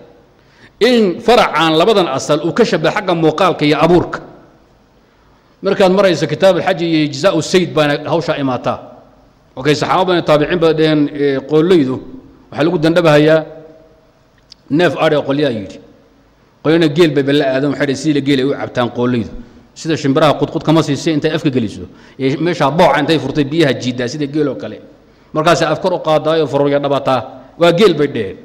In faracaan labadan asal uu ka shabaha xagga muuqaalka iyo abuurka. Markaad marayso kitaab alxaji iyo ijzaau sayd baana hawshaa imaataa. Okay saxaaba badan taabiciin baa dheheen qooleydu waxaa lagu dandhabahayaa neef adhe qolyaa yidhi qolyana geel bay balla aadan waxay dhh sidii geel ay u cabtaan qooleydu sida shimbiraha qudqud kama siisay intay afka geliso. Ee meeshaa booca intay furtay biyaha jiiddaa sida geeloo kale. Markaasay afkar u qaadaayo faruurya dhabataa. Waa geel bay dheheen.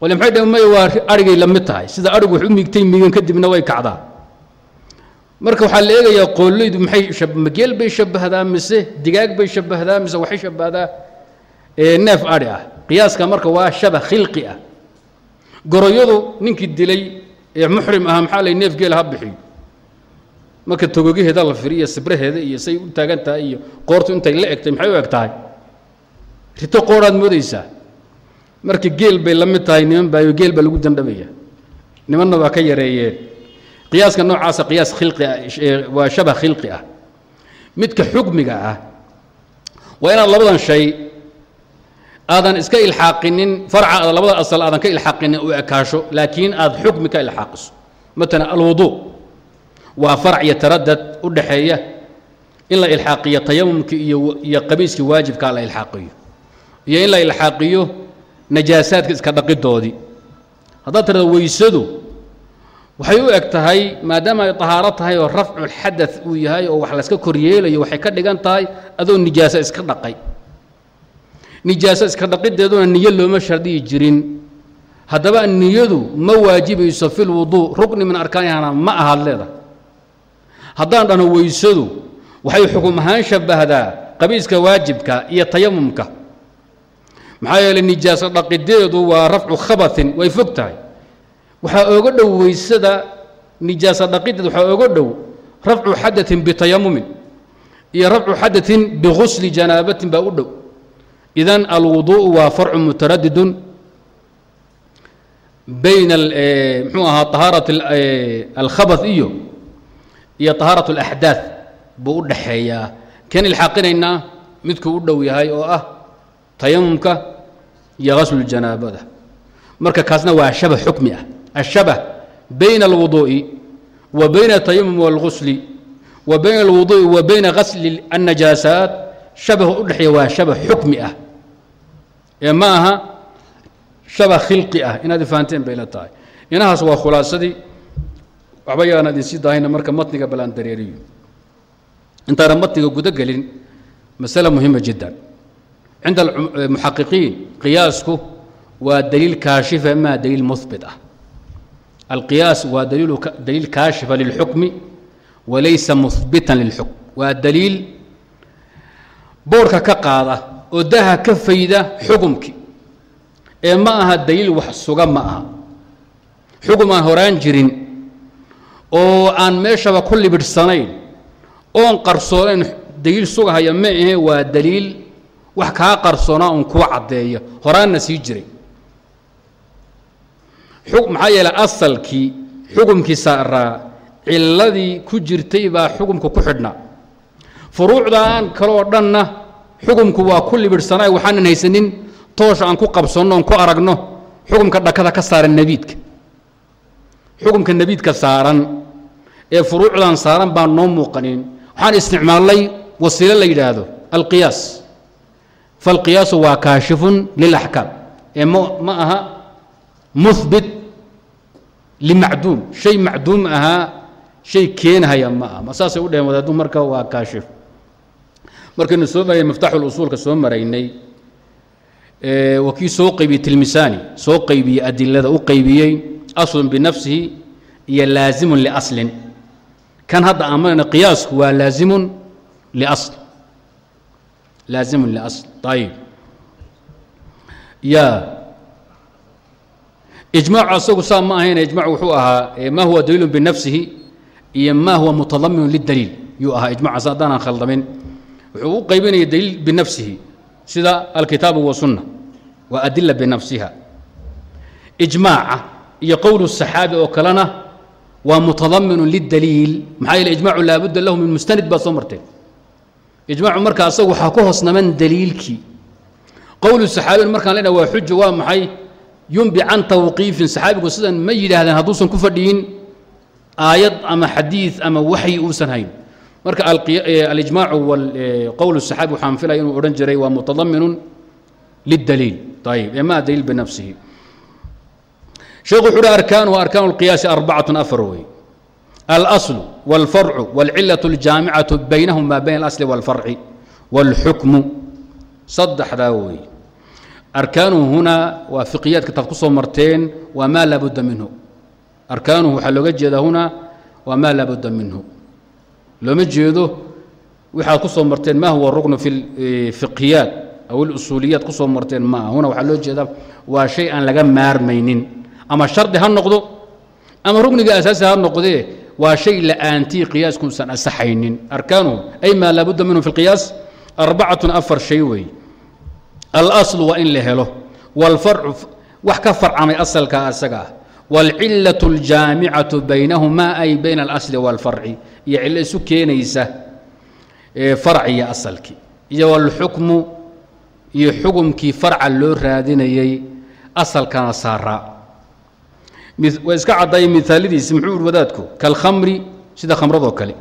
Qole maxay dheheen? May waa arigay la mid tahay. Sida arigu wax u miigtay miigan kadibna way kacdaa. Marka waxaa la eegayaa qooleydu maxay ma geel bay shabbahdaa mise digaag bay shabbahdaa mise waxay shabbahdaa neef adhi ah. Qiyaaska marka waa shaba khilqi ah goroyadu ninkii dilay ee muxrim ahaa maxaa lay neef geela ha bixiyo marka togogaheeda la firiyo sibraheeda iyo say u taagan tahay iyo qoortu intay la egtay maxay u eg tahay? Rito qoodhaad moodaysaa. Marka geel bay la mid tahay niman baayo geel baa lagu dandhabaya nimanna waa ka yareeyeen. Qiyaaska noocaasa qiyaas khilqi ah waa shabah khilqi ah. Midka xukmiga ah waa inaad labadan shay aadan iska ilxaaqinin farca aad labada asal aadan ka ilxaaqinin u ekaasho laakiin aad xukmi ka ilxaaqiso matala alwuduu waa farac yataradad u dhaxeeya in la ilxaaqiyo tayamumkii iyo qabiiskii waajibkaa la ilxaaqiyo iyo in la ilxaaqiyo najaasaadka iska dhaqidoodii haddaad tirada weysadu waxay u eg tahay maadaama ay tahaaro tahay oo rafculxadad uu yahay oo wax layska koryeelayo waxay ka dhigan tahay adoo nijaaso iska dhaqay nijaaso iska dhaqideeduna niyo looma shardiyi jirin. Haddaba niyadu ma waajibayso fi lwuduu rukni min arkaanihana ma ahaad leedahay. Haddaan dhahno weysadu waxay xukum ahaan shabbahdaa qabiiska waajibka iyo tayamumka maxaa yeeley nijaaso dhaqideedu waa rafcu khabatin way fog tahay. Waxaa ooga dhow weysada nijaaso dhaqideed waxaa ooga dhow rafcu xadatin bitayamumin iyo rafcu xadatin bigusli janaabatin baa u dhow idan alwuduءu waa farcu mutaradidun bayna mxuu ahaa طahaarat alkhabaث iyo iyo طahaaraة اlaxdaaث buu u dhaxeeyaa kan ilxaaqinaynaa midkuu u dhow yahay oo ah tayamumka iyo gaslu janaabada marka kaasna waa shabah xukmi ah الshabه bayna اlwuduءi wa bayna الtayamum wاlgusli wa bayna اlwuduءi wa bayna gasli الnajaasaat shabah u dhexeeya waa shabah xukmi ah ee ma aha shabah khilqi ah inaad ifahanteen bay la tahay. Inahaas waa khulaasadii waxba yaana idinsii daahayna marka matniga balaan dareeriyo. Intaana matniga gudo gelin masale muhima jiddan. Cinda muxaqiqiin qiyaasku waa daliil kaashifa ma daliil muhbit ah. Alqiyaas waa daliil kaashifa lilxukmi walaysa muhbitan lilxukm. Waa daliil boorhka ka qaada oo daha ka fayda xukumkii ee ma aha daliil wax suga ma aha. Xukum aan horaan jirin oo aan meeshaba ku libidhsanayn oon qarsoonayn daliil sugahaya ma ahe waa daliil wax kaa qarsoonaa uun kuu caddeeya. Horaanna sii jiray. Maxaa yeeley asalkii xukumkii saaraa ciladii ku jirtay baa xukumka ku xidhnaa. Furuucdan kaleoo dhanna xukumku waa ku libidhsanay waxaanan haysanin toosha aan ku qabsanno ku aragno xukumka dhakada ka saaran nebiidka xukumka nebiidka saaran ee furuucdan saaran baan noo muuqanin. Waxaan isticmaalnay wasiilo la yidhaahdo alqiyaas. Falqiyaasu waa kaashifun lilaxkaam ee m ma aha muhbit limacduum. Shay macduum ahaa shay keenahaya ma aha. Ma saasay u dheheen wadaadu marka waa kaashif markaynu soo marayay miftaxulusuulka soo maraynay waa soo qaybiyey tilmisaani soo qaybiyey adilada u qaybiyey aslun binafsihi iyo laazimun liaslin kan hadda amanayna qiyaasku waa laazimun liasl laazimun liasl ayib ya ijmaacu asagu saa ma ahayn ijmac wuxuu ahaa ma huwa daliilun binafsihi iyo ma huwa mutadaminun lidaliil yuu ahaa ijmacaas haddaanan khaldamin wuxuu u qaybinaya daliil binafsihi sida alkitaabu wasunna waa adila binafsiha. Ijmaaca iyo qowl saxaabi oo kalena waa mutadaminun lidaliil. Maxaa yeele ijmacu laabudda lahu min mustanid baad soo marteen ijmacu marka asagu waxaa ku hoosnaman daliilkii. Qowl saxaabin markaan lena waa xujo waa maxay? Yumbi can tawqiifin saxaabigu sidan ma yidhaahdeen hadduusan ku fadhiyin aayad ama xadiid ama waxyi uusan hayn marka alijmaacu qowl الصaxaabi waxaan filaya inuu odhan jiray waa mutadaminun lidaliil ayib ee ma daliil binafsihi sheekhu wuxu uhi arkaanuhu arkaanu اlqiyaasi arbacatun afar wey alaslu wاlfarcu wاlcilaة اljaamicatu baynahuma bayn اlasli wاlfarci wاlxukmu saddexdaa wey arkaanuhu hunaa waa fiqiyaadka taad ku soo marteen waa maa laa budda minhu arkaanuhu waxaa looga jeedaa hunaa waa maa laa budda minhu looma jeedo. Waxaad ku soo marteen ma huwa ruknu fi fiqhiyaat aw ku soo marteen ma huna waxaa loo jeedaa. Waa shay aan laga maarmaynin. Ama shardi ha noqdo ama rukniga asaasi ha noqdee waa shay la'aantii qiyaaskuusan asaxaynin arkaanuhu ay maa laabudda minhu fi lqiyaas arbacatun afar shay weeye alaslu waa in la helo. Wاlfarcu wax ka farcamay asalka asaga ah wاlcilaة اljaamicatu baynahuma ay bayna اlasli wاlfarci iyo cilo isu keenaysa farciya asalkii iyo wاlxukmu iyo xukumkii farca loo raadinayey asalkana saaraa waa iska caddaayay miaalidiisi muxuu uri wadaadku kalkhamri sida khamradoo kale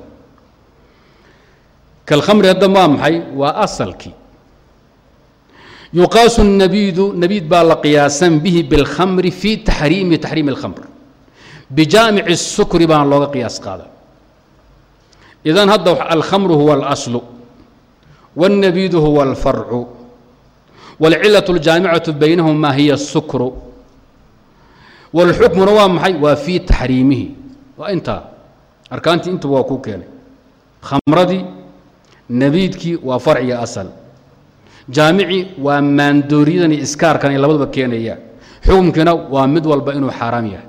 kalkhamri hadda waa maxay waa asalkii yuqaasu الnabiidu nabiid baa la qiyaasan bihi biاlkhamri fii taxriimi taxriimi اlkhamr bijaamici الsukri baan looga qiyaas qaada idan hadda alkhamru huwa اlaslu wالnabiidu huwa اlfarcu wاlcilaة اljaamicaةu baynahuma hiya الsukru wاlxukmuna waa maxay waa fii taxriimihi waa intaa arkaantii intuba waa kuu keenay khamradii nabiidkii waa farciya asal jaamici waa maandooriyadan iyo iskaarkan ay labaduba keenayaan. Xukumkiina waa mid walba inuu xaaraam yahay.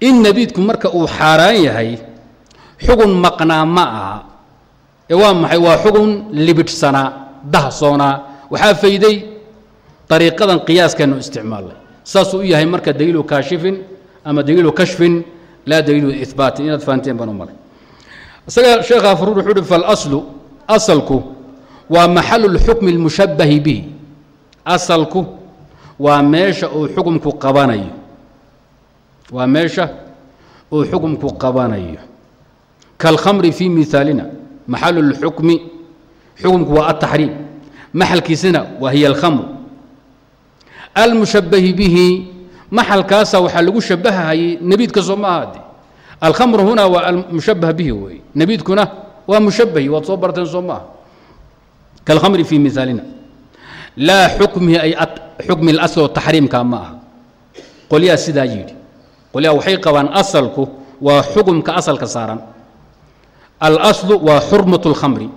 In nabiidku marka uu xaaraan yahay xugun maqnaa ma aha. Ee waa maxay? Waa xugun libidhsanaa dahsoonaa waxaa fayday dariiqadan qiyaaskeennu isticmaalnay. Saasuu u yahay marka daliilu kaashifin ama daliilu kashfin laa daliilu ihbaatin inaad fahanteen baan u malay. Isaga sheekha faruur wuxuu uhi falaslu asalku waa maxalu اlxukmi اlmushabahi bihi asalku waa meesha uu xukumku qabanayo waa meesha uu xukumku qabanayo kaalkhamri fii mihaalina maxalu اlxukmi xukumku waa ataxriim maxalkiisina waa hiya alkhamr almushabahi bihi maxalkaasa waxaa lagu shabahayay nebiidka soo ma ahade alkhamru huna waa almushabah bihi weeye nebiidkuna waa mushabahi waad soo barteen soo maaha kalkhamri fii mihaalina laa xukmihi ay xukmi اlasl oo taxriimka ma aha qolyaa sidaa yidhi qolyaa waxay qabaan asalku waa xukumka asalka saaran alaslu waa xurmaة اlkhamri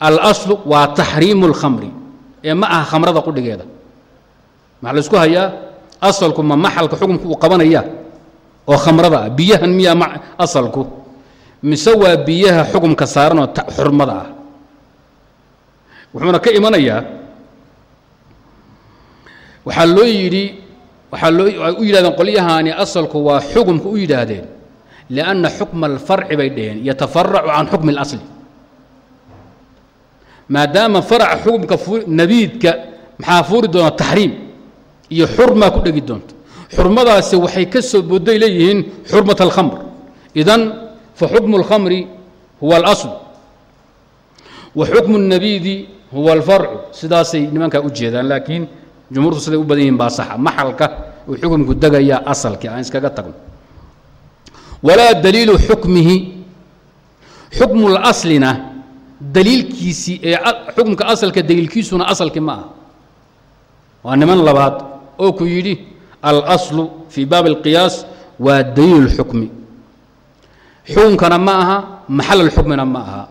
alaslu waa taxriimu اlkhamri ee ma aha khamrada qudhigeeda maxaa la isku hayaa asalku ma maxalka xukumka uu qabanaya oo khamrada ah biyahan miyaa asalku mise waa biyaha xukumka saaran oo xurmada ah wuxuuna ka imanayaa waxaa loo yidhi waxaa loo u yidhahdeen qolyahaani asalku waa xukumka u yidhaahdeen lianna xukma alfarci bay dhaheen yatafaracu can xukmi اlasli maadaama faraca xukumka nabiidka maxaa fuuri doona taxriim iyo xurmaa ku dhegi doonta xurmadaasi waxay ka soo booday leeyihiin xurmat alkhamr idan fa xukmu اlkhamri huwa اlasl wa xukmu الnabiidi huwa alfarcu sidaasay nimankaa u jeedaan laakiin jumhuurtu siday u badan yihin baa saxa maxalka uu xukumku degayaa asalkii aan iskaga tagno walaa daliilu xukmihi xukmu اlaslina daliilkiisii ee xukumka asalka daliilkiisuna asalkii ma aha waa niman labaad oo ku yidhi alaslu fii baabi اlqiyaas waa daliil اlxukmi xukunkana ma aha maxal اlxukmina ma aha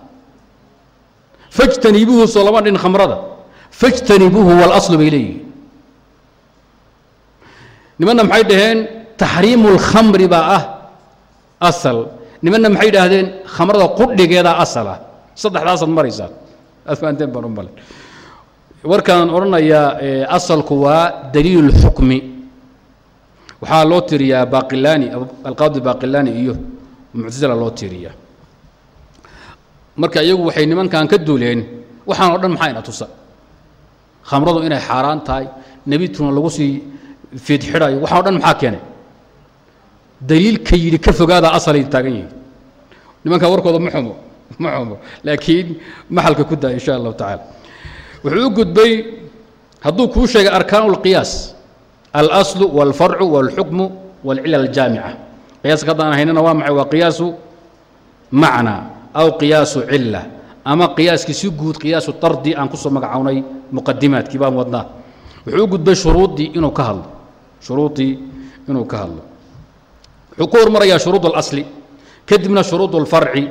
fajtanibuuhu soo lama dhin khamrada. Fajtanibuuhu walaslu bay leeyihiin nimanna maxay dhaheen? Taxriimu اlkhamri baa ah asal. Nimanna maxay idhaahdeen? Khamrada qudhigeedaa asal ah saddexdaasaad maraysaan aad baan u male odhanayaa asalku waa daliil اlxukmi waxaa loo tiriyaa baqilaani alqaadi baqilaani iyo muctasila loo tiriyaa marka iyagu waxay nimankan ka duuleen waxaan o dhan maxaa ina tusa khamradu inay xaaraan tahay nebituna lagu sii fiidxidhayo waxaan o dhan maxaa keenay daliilka yidhi ka fogaadaa asalay taagan yihiin nimankaa warkooda ma xumo ma xumo laakiin maxalka ku daa insha allahu tacaala wuxuu u gudbay hadduu kuu sheegay arkaan اlqiyaas alaslu wاlfarcu wاlxukmu wاlcila aljaamica qiyaaska haddaan haynana waa maxay waa qiyaasu macnaa aw qiyaasu cila ama qiyaaskii si guud qiyaasu tardi aan kusoo magacownay muqadimaadkii baan wadnaa wuxuu u gudbay shuruuddii inuu ka hadlo shuruuddii inuu ka hadlo wuxuu ku hormarayaa shuruud اlasli kadibna shuruud اlfarci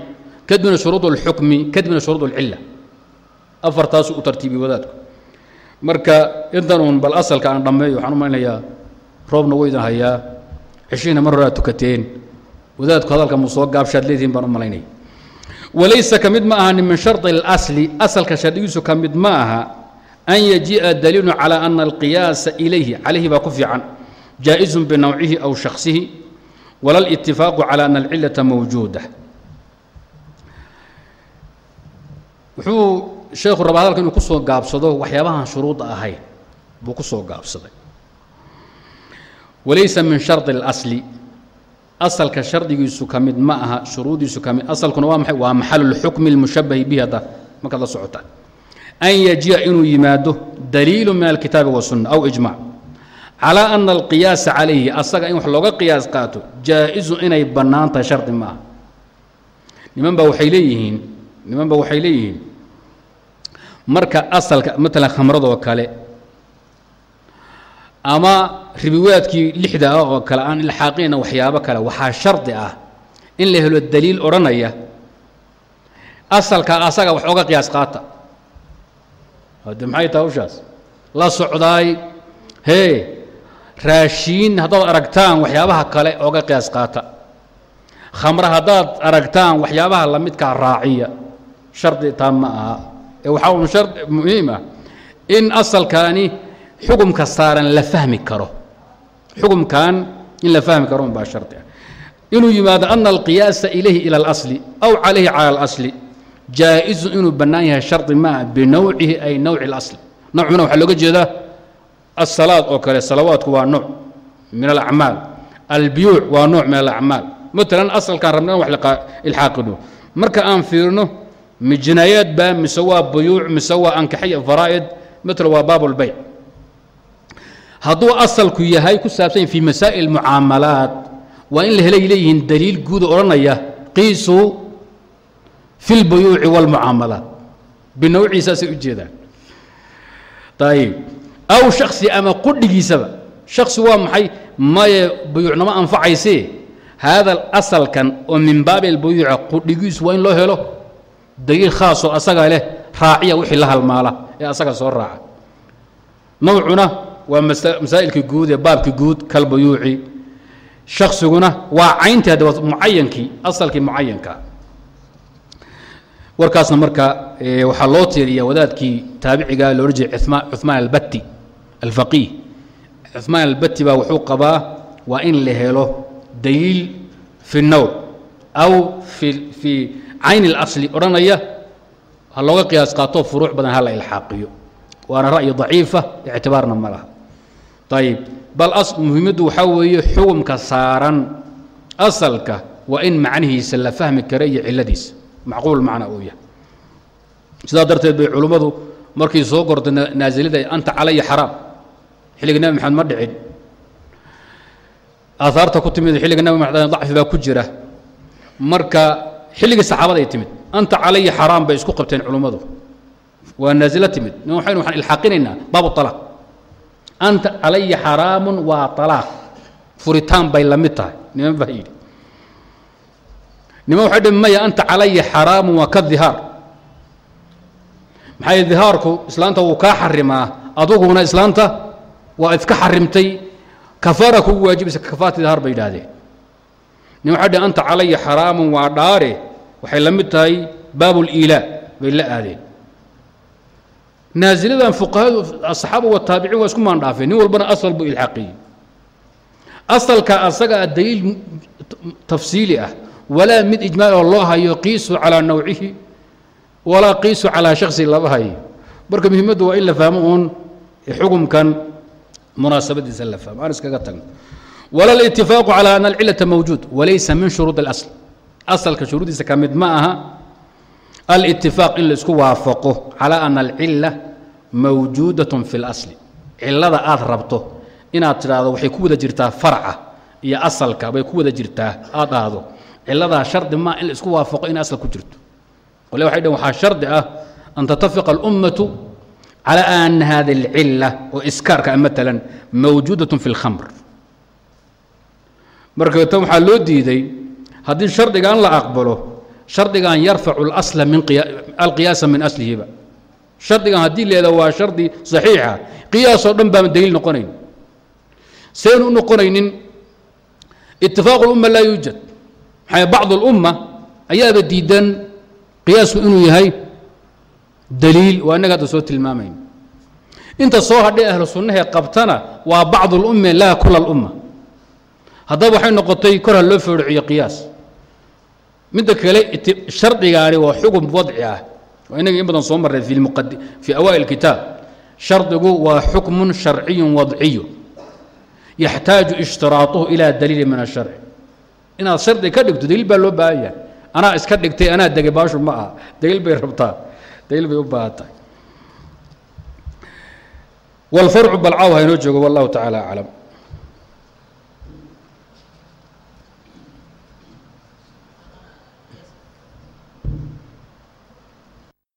kadibna shuruud اlxukmi kadibna shuruud اlcila afartaasu u tartiibiy wadaadku marka intan uun bal asalka aan dhammeeyo waxaan u malaynayaa roobna waydan hayaa ceshiina mar hore aad tukateen wadaadku hadalka muu soo gaabshaad leedihiin baan u malaynaya walaysa ka mid ma aha min sharطi اlasli asalka shardigiisu ka mid ma aha an yajii'a daliilu calى ana alqiyaasa ilayhi calayhi baa ku fiican jaaئizu binowcihi aw shaksihi wala اlاtifaaqu calى ana alcilaةa mawjuuda wuxuu sheekhu rabaa hadalka inuu ku soo gaabsado waxyaabahaan shuruudda ahayn buu ku soo gaabsaday walaysa min sharطi اlasli asalka shardigiisu ka mid ma aha shuruudiisu ka mid asalkuna waa maxay waa maxalu اlxukmi اlmushabahi bihi hadda markaad la socota an yajii'a inuu yimaado daliilu min alkitaabi waالsunna aw ijmac calى ana alqiyaasa calayhi asaga in wax looga qiyaas qaato jaa-izu inay bannaan tahay shardi ma aha niman ba waxay leeyihiin niman ba waxay leeyihiin marka asalka maalan khamradoo kale ama ribiwaadkii lixda ah oo kale aan ilxaaqinayna waxyaabo kale waxaa shardi ah in la helo daliil odhanaya asalka asaga wax oga qiyaas qaata. Hade maxay tahay hawshaas? La socdaay hee raashiin haddaad aragtaan waxyaabaha kale oga qiyaas qaata. Khamre haddaad aragtaan waxyaabaha lamidkaa raaciya. Shardi taa ma aha. Ee waxaa un shar muhiim ah in asalkaani xukumka saaran la fahmi karo xukumkan in la fahmi karo unbaa shardi ah inuu yimaado ana alqiyaasa ilayhi ila اlasli aw calayhi cala اlasli jaa-izu inuu bannaan yahay shardi maa binowcihi ay nowci اlasli nowcuna waxaa looga jeedaa asalaad oo kale salawaadku waa nooc min alacmaal albiyuuc waa nooc min alacmaal maalan asalkaan rabna in wax ilxaaqino marka aan fiirino mijnaayaad baa mise waa buyuuc mise waa ankaxaya faraa'id matala waa baab اlbayc hadduu asalku yahay ku saabsan fi masaa'il mucaamalaat waa in la helay leeyihiin daliil guuda odhanaya qiisuu fi اlbuyuuci wاlmucaamalaat binowciisaasay u jeedaan. Ayib aw shaksi ama qudhigiisaba. Shaksi waa maxay? Maye buyuucnama anfacayse haada asalkan oo min baabi albuyuuca qudhigiisu waa in loo helo daliil khaasoo asaga leh raaciya wixii la halmaala ee asaga soo raaca. Nawcuna waa masaa'ilkii guud ee baabkii guud kalbuyuuci shaksiguna waa cayntii hadda mucayankii asalkii mucayanka warkaasna marka waxaa loo tiiriya wadaadkii taabiciga lo odhan jiray cuثmaan albatti alfaqiih cuثmaan albatti baa wuxuu qabaa waa in la helo daliil fi الnowr aw fi fii cayn اlasli odhanaya ha looga qiyaas qaato furuuc badan hala ilxaaqiyo waana ra'yi daciifa ictibaarna ma laha ayib bal muhiimaddu waxaa weeye xukumka saaran asalka waa in macnihiisa la fahmi kara iyo ciladiisa macquul macna uu yahay. Sidaa darteed bay culummadu markii soo gortay naasilada anta calaya xaraam. Xilliga nebi maxamed ma dhicin. Aahaarta ku timid xilliga nebi maxamed dacfi baa ku jira. Marka xilligii saxaabada ay timid anta calaya xaraam bay isku qabteen culummadu waa naasilo timid. Waxaynu waxaan ilxaaqinaynaa baabu alaaq anta calaya xaraamun waa alaaq furitaan bay la mid tahay niman baa yidhi niman waxay dhi maya anta calaya xaraamun waa ka dihaar maxaa yidhi dihaarku islaanta wuu kaa xarimaa aduguna islaanta waa iska xarimtay kafaara kugu waajibaysa kafaarti dihaar bay yidhaahdeen niman waxay dhi anta calaya xaraamun waa dhaare waxay la tahay liilaa bay la aadeen naaziladan fuqahadu asaxaaba wataabiciin waa isku maandhaafeen. Nin walbana asal buu ilxaqiyey asalka asaga a daliil tafsiili ah. Walaa mid ijmaal oo loo hayo qiisu calaa nawcihi walaa qiisu calaa shaksi lama hayo. Marka muhiimaddu waa in la fahmo uun xukumkan munaasabadiisa la fahmo. Aan iskaga tagno. Wala alitifaaqu calaa ana alcilata mawjuud walaysa min shuruud اlasl asalka shuruudiisa ka ma aha alitifaaq in la isku waafaqo calaa ana alcilla mawjuudatun fi اlasli cillada aad rabto inaad tidhaahdo waxay ku wada jirtaa farca iyo asalka bay ku wada jirtaa aad dhahdo cilladaa shardi maa in la isku waafaqo inay asal ku jirto. Qole waxay dhn waxaa shardi ah an tatafiqa alummatu calaa ana hadi alcilla oo iskaarka ah maalan mawjuudatun fi اlkhamr marka tan waxaa loo diiday haddii shardigaan la aqbalo shardigan yarfacu اlasla min alqiyaasa min aslihiba shardigan haddii leeda waa shardi صaxiixa qiyaasoo dhan baan daliil noqonayn saynu u noqonaynin itifaaq اlumma laa yuujad maxaa bacd اlumma ayaaba diidan qiyaasku inuu yahay daliil waa innaga hadda soo tilmaamayn inta soo hadhay ahlu sunnahee qabtana waa bacd اlumme laa kula اlumma haddaba waxay noqotay kor ha loo fooriciyo qiyaas midda kale shardigaani waa xukun wadci ah. Waa inagii in badan soo marray fii awaa'il kitaab shardigu waa xukmun sharciyu wadciyu. Yaxtaaju ishtiraaطuhu ilaa daliili min asharci. Inaad shardi ka dhigto daliil baa loo baahan yahay. Anaa iska dhigtay anaa degay baashu ma aha. Daliil bay rabtaa. Daliil bay u baahan tahay. Wاlfarcu balcaw ha inoo joogo wallahu tacaala aclam